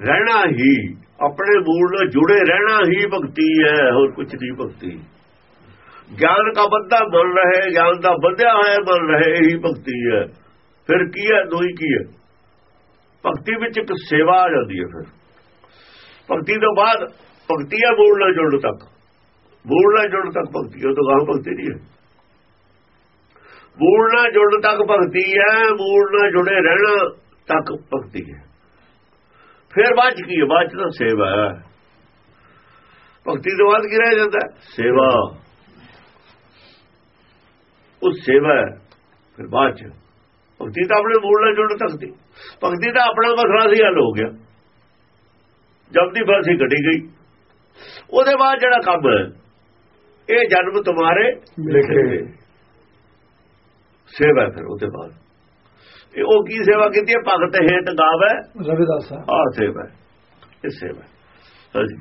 ਰਹਿਣਾ ਹੀ, ਆਪਣੇ ਮੂਲ ਨਾਲ ਜੁੜੇ ਰਹਿਣਾ ਹੀ ਭਗਤੀ ਹੈ, ਹੋਰ ਕੁਝ ਨਹੀਂ ਭਗਤੀ। ਗਿਆਨ ਦਾ ਬੱਧਾ ਬਣ ਰਹੇ, ਗਿਆਨ ਦਾ ਵਧਿਆ ਹੋਇਆ ਬਣ ਰਹੇ, ਇਹੀ ਭਗਤੀ ਹੈ। ਫਿਰ ਕੀ ਹੈ, ਦੋਈ ਕੀ ਹੈ? ਭਗਤੀ ਵਿੱਚ ਇੱਕ ਸੇਵਾ ਆ ਜਾਂਦੀ ਹੈ ਫਿਰ। ਭਗਤੀ ਤੋਂ ਬਾਅਦ ਭਗਤੀ ਹੈ ਮੂਲ ਨਾਲ ਜੁੜਨ ਤੱਕ। ਮੂਲ ਨਾਲ ਜੁੜਨ ਤੱਕ ਭਗਤੀ ਉਹ ਤੋਂ ਗਾਹ ਭਗਤੀ ਨਹੀਂ ਹੈ। ਮੂਲ ਨਾਲ ਜੁੜਨ ਤੱਕ ਭਗਤੀ ਹੈ, ਮੂਲ ਨਾਲ ਜੁੜੇ ਰਹਿਣਾ ਤੱਕ ਭਗਤੀ ਹੈ। ਫਿਰ ਬਾਅਦ ਚ ਕੀ ਹੈ? ਬਾਅਦ ਚ ਤਾਂ ਸੇਵਾ ਹੈ। ਭਗਤੀ ਤੋਂ ਬਾਅਦ ਕੀ ਰਹਿ ਜਾਂਦਾ? ਸੇਵਾ। ਉਹ ਸੇਵਾ ਹੈ ਫਿਰ ਬਾਅਦ ਚ। ਭਗਤੀ ਤਾਂ ਆਪਣੇ ਮੂਲ ਨਾਲ ਜੁੜਨ ਤੱਕ ਦੀ ਭਗਤੀ ਦਾ ਆਪਣਾ ਮਸਲਾ ਸੀ ਹੱਲ ਹੋ ਗਿਆ। ਜਦ ਦੀ ਫਾਸੀ ਕੱਢੀ ਗਈ ਉਹਦੇ ਬਾਅਦ ਜਿਹੜਾ ਕੰਮ ਇਹ ਜਨਮ ਤੁਹਾਰੇ ਲਿਖੇ ਸੇਵਾ ਫਿਰ ਉਹਦੇ ਬਾਅਦ। ਇਹ ਉਹ ਕੀ ਸੇਵਾ ਕੀਤੀ ਹੈ? ਭਗਤ ਹੇਤ ਗਾਵੇ ਰਵਿਦਾਸਾ ਆ ਸੇਵਾ ਇਹ ਸੇਵਾ ਹਾਂਜੀ।